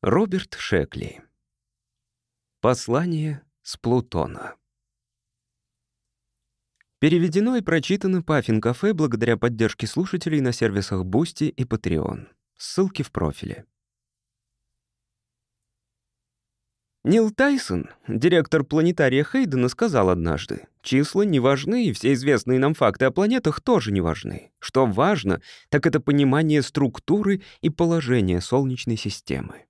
Роберт Шекли. Послание с Плутона. Переведено и прочитано Паффин Кафе благодаря поддержке слушателей на сервисах Boosty и Patreon. Ссылки в профиле. Нил Тайсон, директор планетария Хейдена, сказал однажды, «Числа не важны, и все известные нам факты о планетах тоже не важны. Что важно, так это понимание структуры и положения Солнечной системы.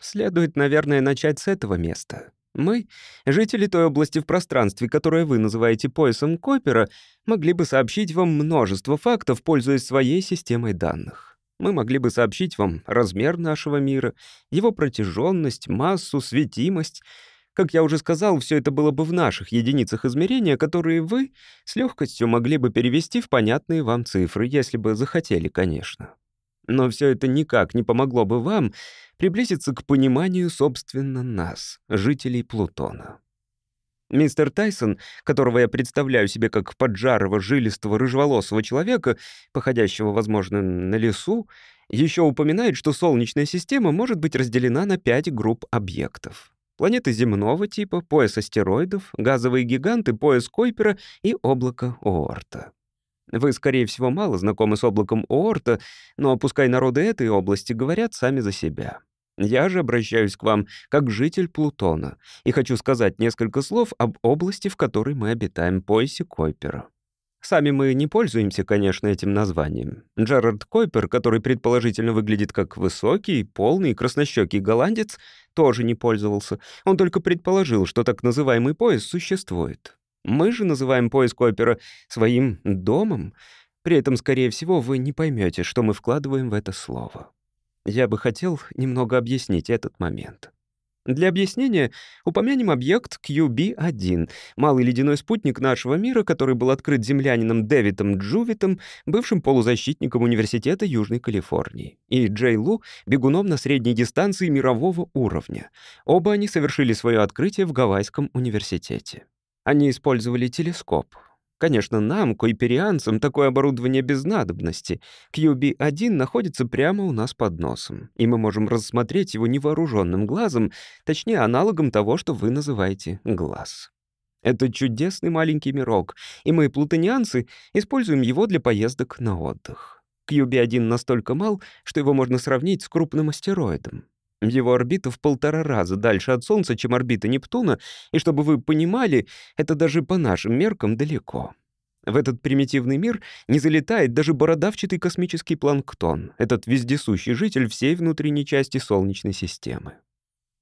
Следует, наверное, начать с этого места. Мы, жители той области в пространстве, которую вы называете поясом Копера, могли бы сообщить вам множество фактов, пользуясь своей системой данных. Мы могли бы сообщить вам размер нашего мира, его протяженность, массу, светимость. Как я уже сказал, все это было бы в наших единицах измерения, которые вы с легкостью могли бы перевести в понятные вам цифры, если бы захотели, конечно. Но все это никак не помогло бы вам приблизиться к пониманию, собственно, нас, жителей Плутона. Мистер Тайсон, которого я представляю себе как поджарого, жилистого, рыжеволосого человека, походящего, возможно, на лесу, еще упоминает, что Солнечная система может быть разделена на пять групп объектов. Планеты земного типа, пояс астероидов, газовые гиганты, пояс Койпера и облако Оорта. Вы, скорее всего, мало знакомы с облаком Оорта, но пускай народы этой области говорят сами за себя. Я же обращаюсь к вам как житель Плутона и хочу сказать несколько слов об области, в которой мы обитаем, поясе Койпера. Сами мы не пользуемся, конечно, этим названием. Джерард Койпер, который предположительно выглядит как высокий, полный, краснощекий голландец, тоже не пользовался. Он только предположил, что так называемый пояс существует. Мы же называем поиск опера своим домом. При этом, скорее всего, вы не поймете, что мы вкладываем в это слово. Я бы хотел немного объяснить этот момент. Для объяснения упомянем объект QB-1, малый ледяной спутник нашего мира, который был открыт землянином Дэвидом Джувитом, бывшим полузащитником Университета Южной Калифорнии, и Джей Лу, бегуном на средней дистанции мирового уровня. Оба они совершили свое открытие в Гавайском университете. Они использовали телескоп. Конечно, нам, койперианцам, такое оборудование без надобности. QB-1 находится прямо у нас под носом, и мы можем рассмотреть его невооруженным глазом, точнее, аналогом того, что вы называете глаз. Это чудесный маленький мирок, и мы, плутонианцы, используем его для поездок на отдых. QB-1 настолько мал, что его можно сравнить с крупным астероидом. Его орбита в полтора раза дальше от Солнца, чем орбита Нептуна, и чтобы вы понимали, это даже по нашим меркам далеко. В этот примитивный мир не залетает даже бородавчатый космический планктон, этот вездесущий житель всей внутренней части Солнечной системы.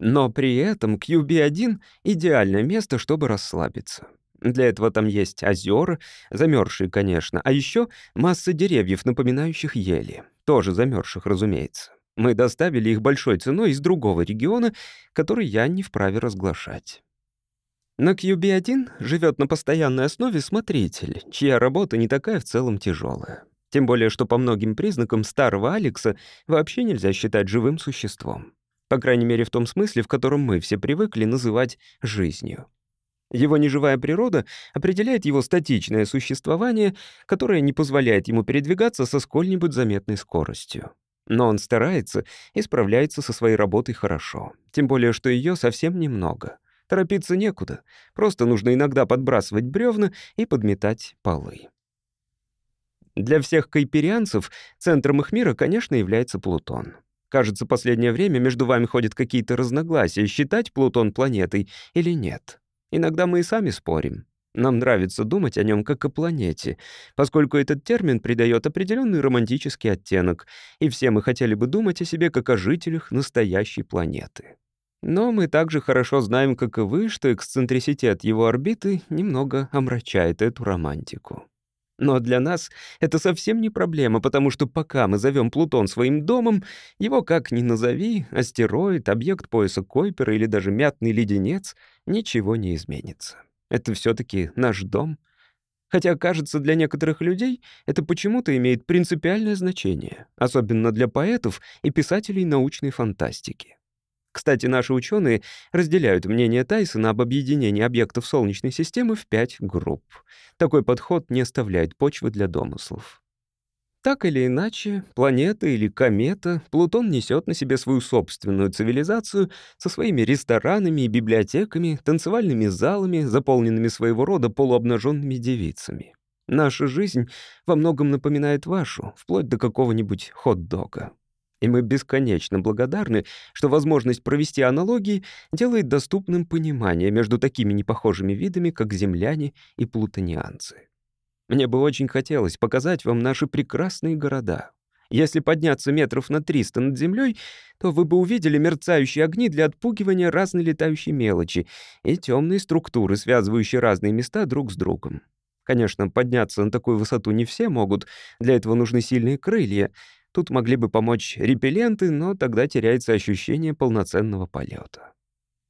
Но при этом QB-1 — идеальное место, чтобы расслабиться. Для этого там есть озера, замерзшие, конечно, а еще масса деревьев, напоминающих ели, тоже замерзших, разумеется. Мы доставили их большой ценой из другого региона, который я не вправе разглашать. На QB1 живет на постоянной основе смотритель, чья работа не такая в целом тяжелая. Тем более, что по многим признакам старого Алекса вообще нельзя считать живым существом. По крайней мере, в том смысле, в котором мы все привыкли называть жизнью. Его неживая природа определяет его статичное существование, которое не позволяет ему передвигаться со сколь-нибудь заметной скоростью. Но он старается и справляется со своей работой хорошо. Тем более, что ее совсем немного. Торопиться некуда. Просто нужно иногда подбрасывать бревна и подметать полы. Для всех кайперианцев центром их мира, конечно, является Плутон. Кажется, последнее время между вами ходят какие-то разногласия, считать Плутон планетой или нет. Иногда мы и сами спорим. Нам нравится думать о нем как о планете, поскольку этот термин придает определенный романтический оттенок, и все мы хотели бы думать о себе как о жителях настоящей планеты. Но мы также хорошо знаем, как и вы, что эксцентриситет его орбиты немного омрачает эту романтику. Но для нас это совсем не проблема, потому что пока мы зовем Плутон своим домом, его как ни назови, астероид, объект пояса Койпера или даже мятный леденец, ничего не изменится. Это все-таки наш дом. Хотя, кажется, для некоторых людей это почему-то имеет принципиальное значение, особенно для поэтов и писателей научной фантастики. Кстати, наши ученые разделяют мнение Тайсона об объединении объектов Солнечной системы в пять групп. Такой подход не оставляет почвы для домыслов. Так или иначе, планета или комета, Плутон несет на себе свою собственную цивилизацию со своими ресторанами и библиотеками, танцевальными залами, заполненными своего рода полуобнаженными девицами. Наша жизнь во многом напоминает вашу, вплоть до какого-нибудь хот-дога. И мы бесконечно благодарны, что возможность провести аналогии делает доступным понимание между такими непохожими видами, как земляне и плутонианцы. Мне бы очень хотелось показать вам наши прекрасные города. Если подняться метров на 300 над землей, то вы бы увидели мерцающие огни для отпугивания разной летающей мелочи и темные структуры, связывающие разные места друг с другом. Конечно, подняться на такую высоту не все могут, для этого нужны сильные крылья. Тут могли бы помочь репелленты, но тогда теряется ощущение полноценного полета.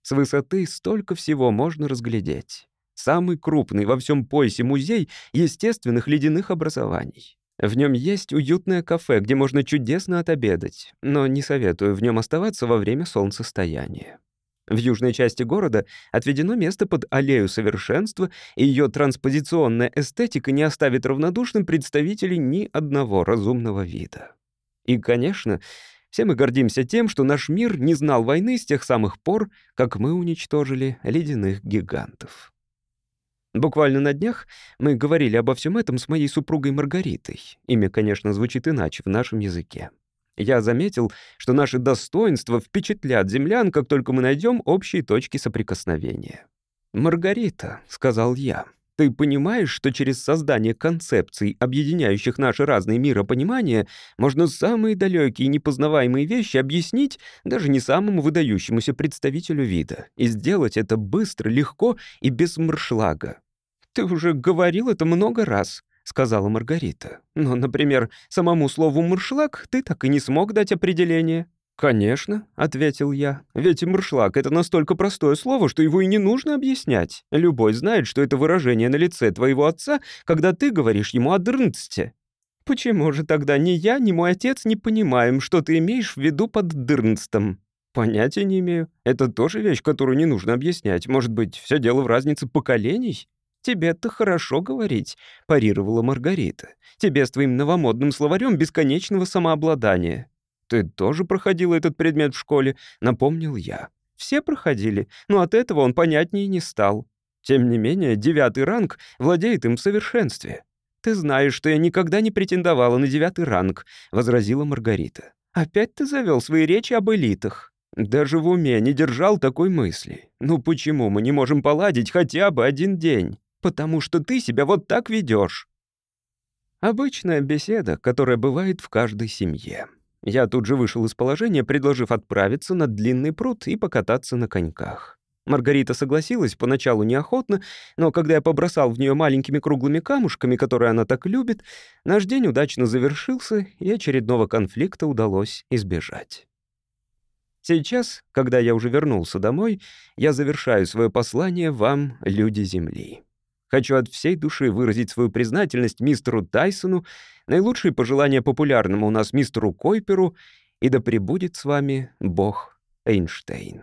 С высоты столько всего можно разглядеть самый крупный во всем поясе музей естественных ледяных образований. В нем есть уютное кафе, где можно чудесно отобедать, но не советую в нем оставаться во время солнцестояния. В южной части города отведено место под аллею совершенства, и ее транспозиционная эстетика не оставит равнодушным представителей ни одного разумного вида. И, конечно, все мы гордимся тем, что наш мир не знал войны с тех самых пор, как мы уничтожили ледяных гигантов. Буквально на днях мы говорили обо всем этом с моей супругой Маргаритой. Имя, конечно, звучит иначе в нашем языке. Я заметил, что наши достоинства впечатлят землян, как только мы найдем общие точки соприкосновения. «Маргарита», — сказал я, — «ты понимаешь, что через создание концепций, объединяющих наши разные миропонимания, можно самые далекие и непознаваемые вещи объяснить даже не самому выдающемуся представителю вида, и сделать это быстро, легко и без мршлага. «Ты уже говорил это много раз», — сказала Маргарита. «Но, например, самому слову «мыршлаг» ты так и не смог дать определение». «Конечно», — ответил я. «Ведь мыршлаг — это настолько простое слово, что его и не нужно объяснять. Любой знает, что это выражение на лице твоего отца, когда ты говоришь ему о дрнцте». «Почему же тогда ни я, ни мой отец не понимаем, что ты имеешь в виду под дырнстом?» «Понятия не имею. Это тоже вещь, которую не нужно объяснять. Может быть, все дело в разнице поколений?» «Тебе-то хорошо говорить», — парировала Маргарита. «Тебе с твоим новомодным словарем бесконечного самообладания». «Ты тоже проходила этот предмет в школе?» — напомнил я. «Все проходили, но от этого он понятнее не стал. Тем не менее, девятый ранг владеет им в совершенстве». «Ты знаешь, что я никогда не претендовала на девятый ранг», — возразила Маргарита. «Опять ты завел свои речи об элитах». Даже в уме не держал такой мысли. Ну почему мы не можем поладить хотя бы один день? Потому что ты себя вот так ведешь. Обычная беседа, которая бывает в каждой семье. Я тут же вышел из положения, предложив отправиться на длинный пруд и покататься на коньках. Маргарита согласилась поначалу неохотно, но когда я побросал в нее маленькими круглыми камушками, которые она так любит, наш день удачно завершился, и очередного конфликта удалось избежать. Сейчас, когда я уже вернулся домой, я завершаю свое послание вам, люди Земли. Хочу от всей души выразить свою признательность мистеру Тайсону, наилучшие пожелания популярному у нас мистеру Койперу, и да пребудет с вами Бог Эйнштейн.